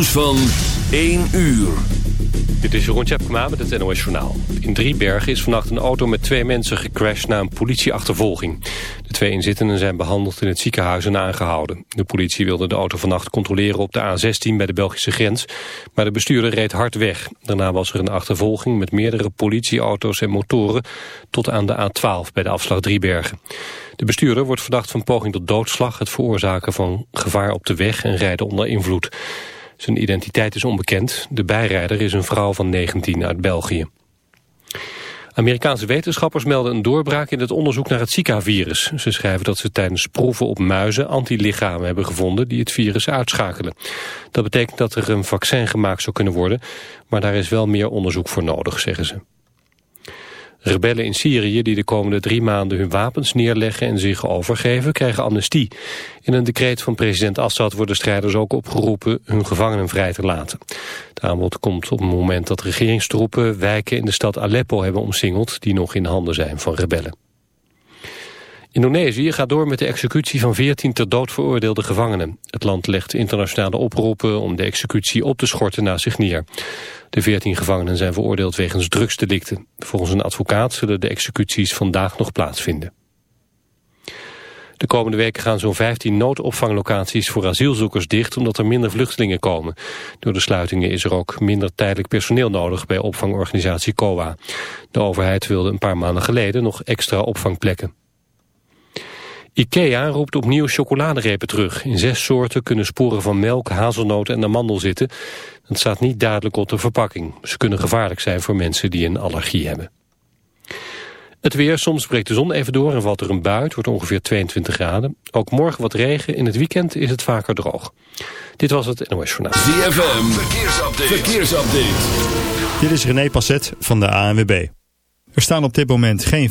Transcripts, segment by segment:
Nieuws van 1 uur. Dit is Jeroen Tjepkema met het NOS Journaal. In Driebergen is vannacht een auto met twee mensen gecrashed na een politieachtervolging. De twee inzittenden zijn behandeld in het ziekenhuis en aangehouden. De politie wilde de auto vannacht controleren op de A16 bij de Belgische grens, maar de bestuurder reed hard weg. Daarna was er een achtervolging met meerdere politieauto's en motoren tot aan de A12 bij de afslag Driebergen. De bestuurder wordt verdacht van poging tot doodslag, het veroorzaken van gevaar op de weg en rijden onder invloed. Zijn identiteit is onbekend. De bijrijder is een vrouw van 19 uit België. Amerikaanse wetenschappers melden een doorbraak in het onderzoek naar het Zika-virus. Ze schrijven dat ze tijdens proeven op muizen antilichamen hebben gevonden die het virus uitschakelen. Dat betekent dat er een vaccin gemaakt zou kunnen worden, maar daar is wel meer onderzoek voor nodig, zeggen ze. Rebellen in Syrië die de komende drie maanden hun wapens neerleggen en zich overgeven, krijgen amnestie. In een decreet van president Assad worden strijders ook opgeroepen hun gevangenen vrij te laten. Het aanbod komt op het moment dat regeringstroepen wijken in de stad Aleppo hebben omsingeld die nog in handen zijn van rebellen. Indonesië gaat door met de executie van 14 ter dood veroordeelde gevangenen. Het land legt internationale oproepen om de executie op te schorten naar zich neer. De 14 gevangenen zijn veroordeeld wegens drugsdelicten. Volgens een advocaat zullen de executies vandaag nog plaatsvinden. De komende weken gaan zo'n 15 noodopvanglocaties voor asielzoekers dicht omdat er minder vluchtelingen komen. Door de sluitingen is er ook minder tijdelijk personeel nodig bij opvangorganisatie COA. De overheid wilde een paar maanden geleden nog extra opvangplekken. IKEA roept opnieuw chocoladerepen terug. In zes soorten kunnen sporen van melk, hazelnoten en amandel zitten. Het staat niet duidelijk op de verpakking. Ze kunnen gevaarlijk zijn voor mensen die een allergie hebben. Het weer, soms breekt de zon even door en valt er een bui. Het wordt ongeveer 22 graden. Ook morgen wat regen. In het weekend is het vaker droog. Dit was het NOS Journaal. ZFM, verkeersupdate. verkeersupdate. Dit is René Passet van de ANWB. Er staan op dit moment geen...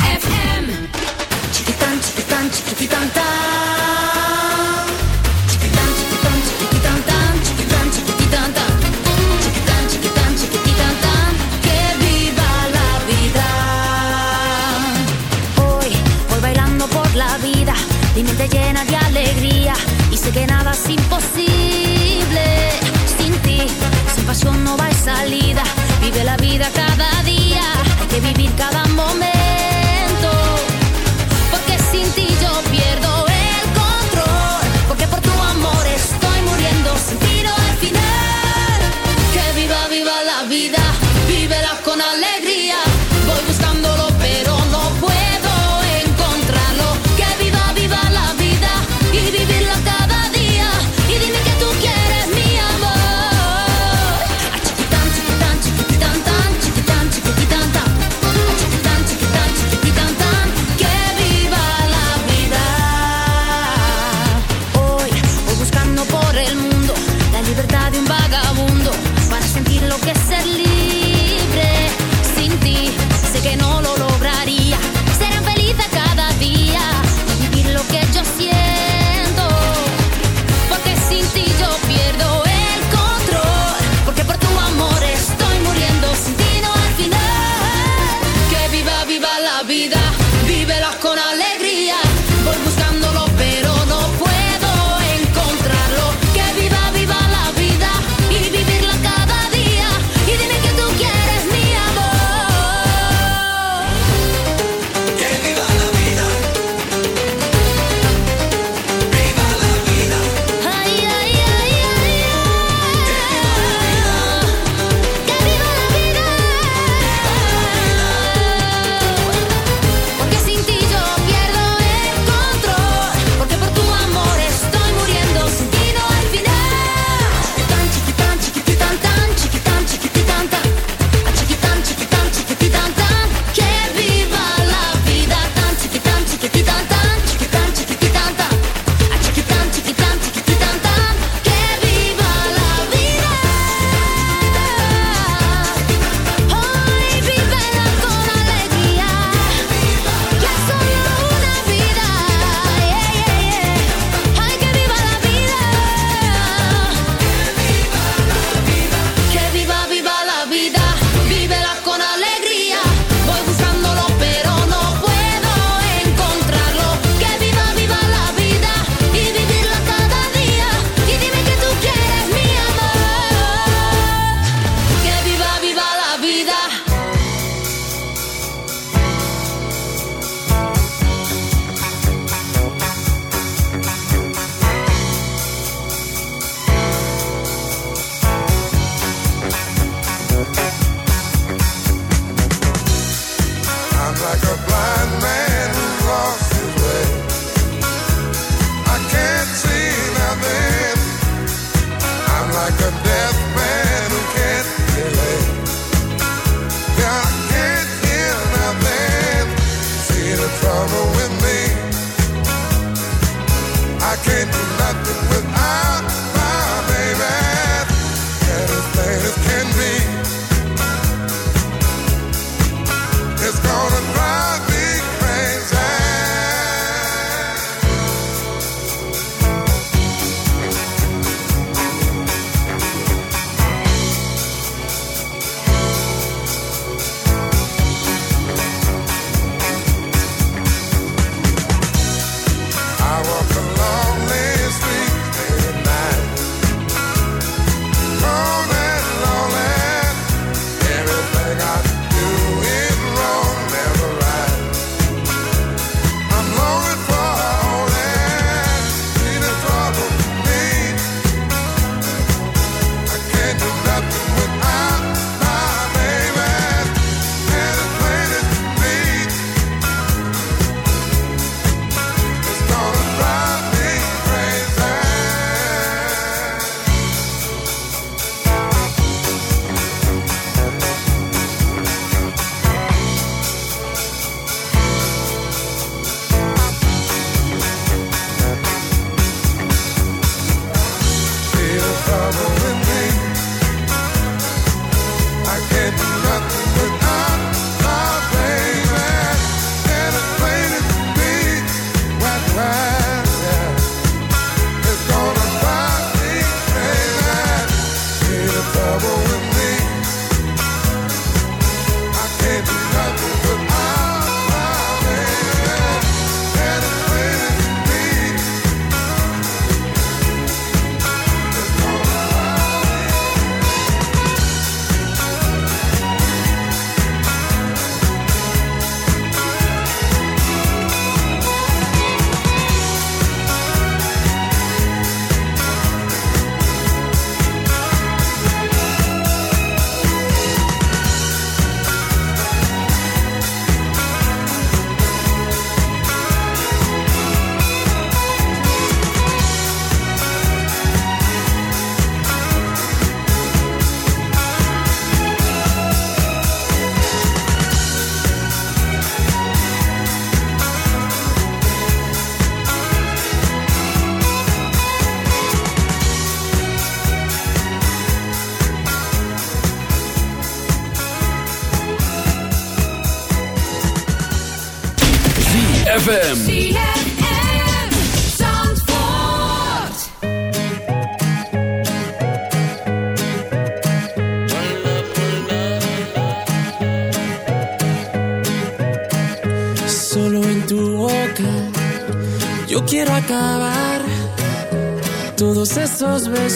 I can't do nothing.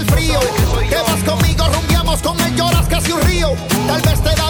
el frío. Te vas conmigo, rumbiamos con él, lloras casi un río. Tal vez te da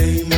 Amen.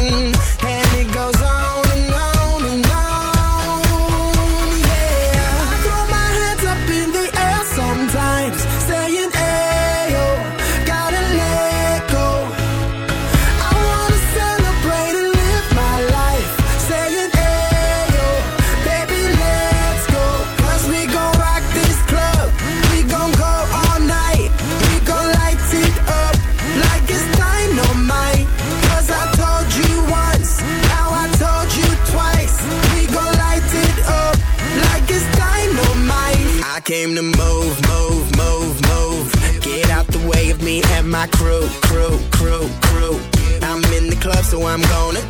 room I'm gonna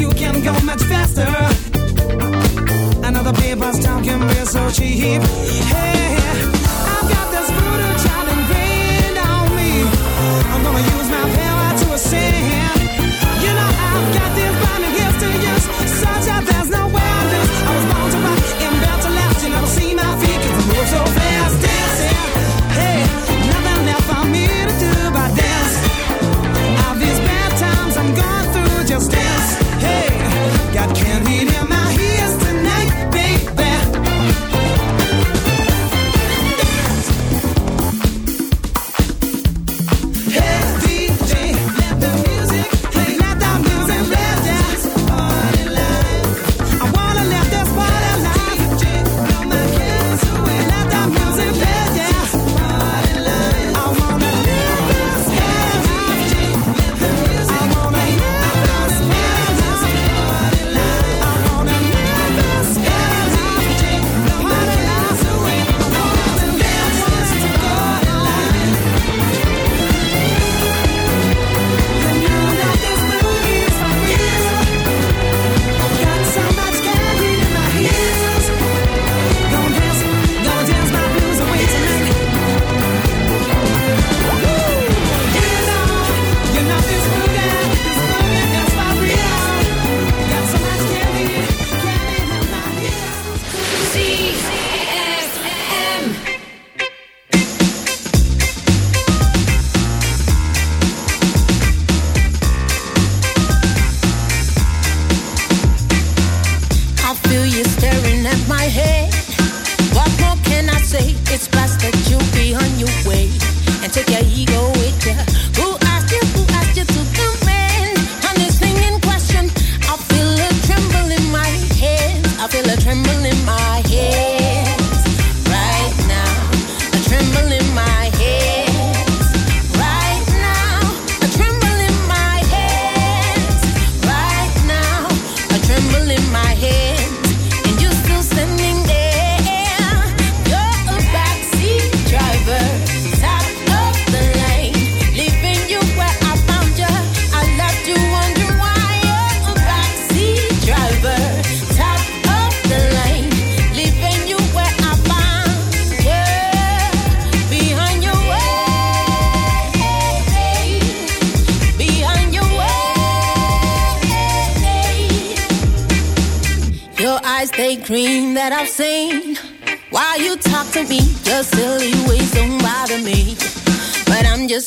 you can go much faster. Another paper's talk can be so cheap. Hey.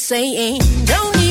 saying, don't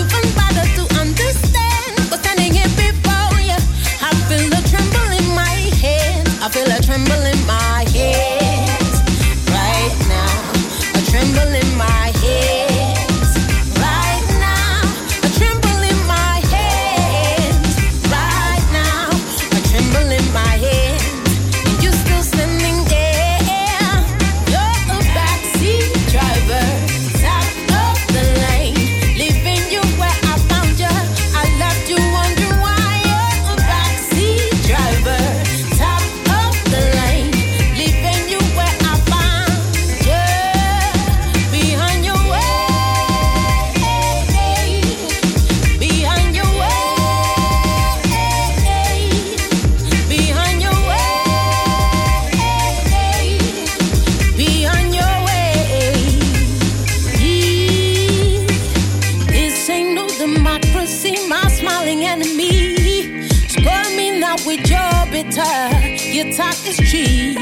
wanna see my smiling enemy. Score me now with your bitter. Your talk is cheap.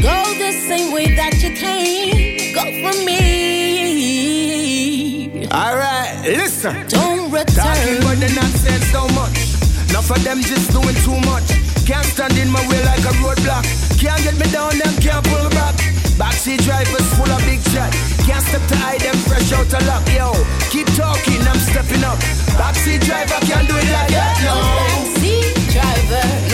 Go the same way that you came. Go for me. Alright, listen. Don't return. Talking about the nonsense so much. Enough of them just doing too much. Can't stand in my way like a roadblock. Can't get me down, them can't pull me back. Backseat drivers full of big chat. Can't step to hide them fresh out of luck, yo. Keep talking, I'm stepping up. Backseat driver can't do it like that, no. Backseat driver.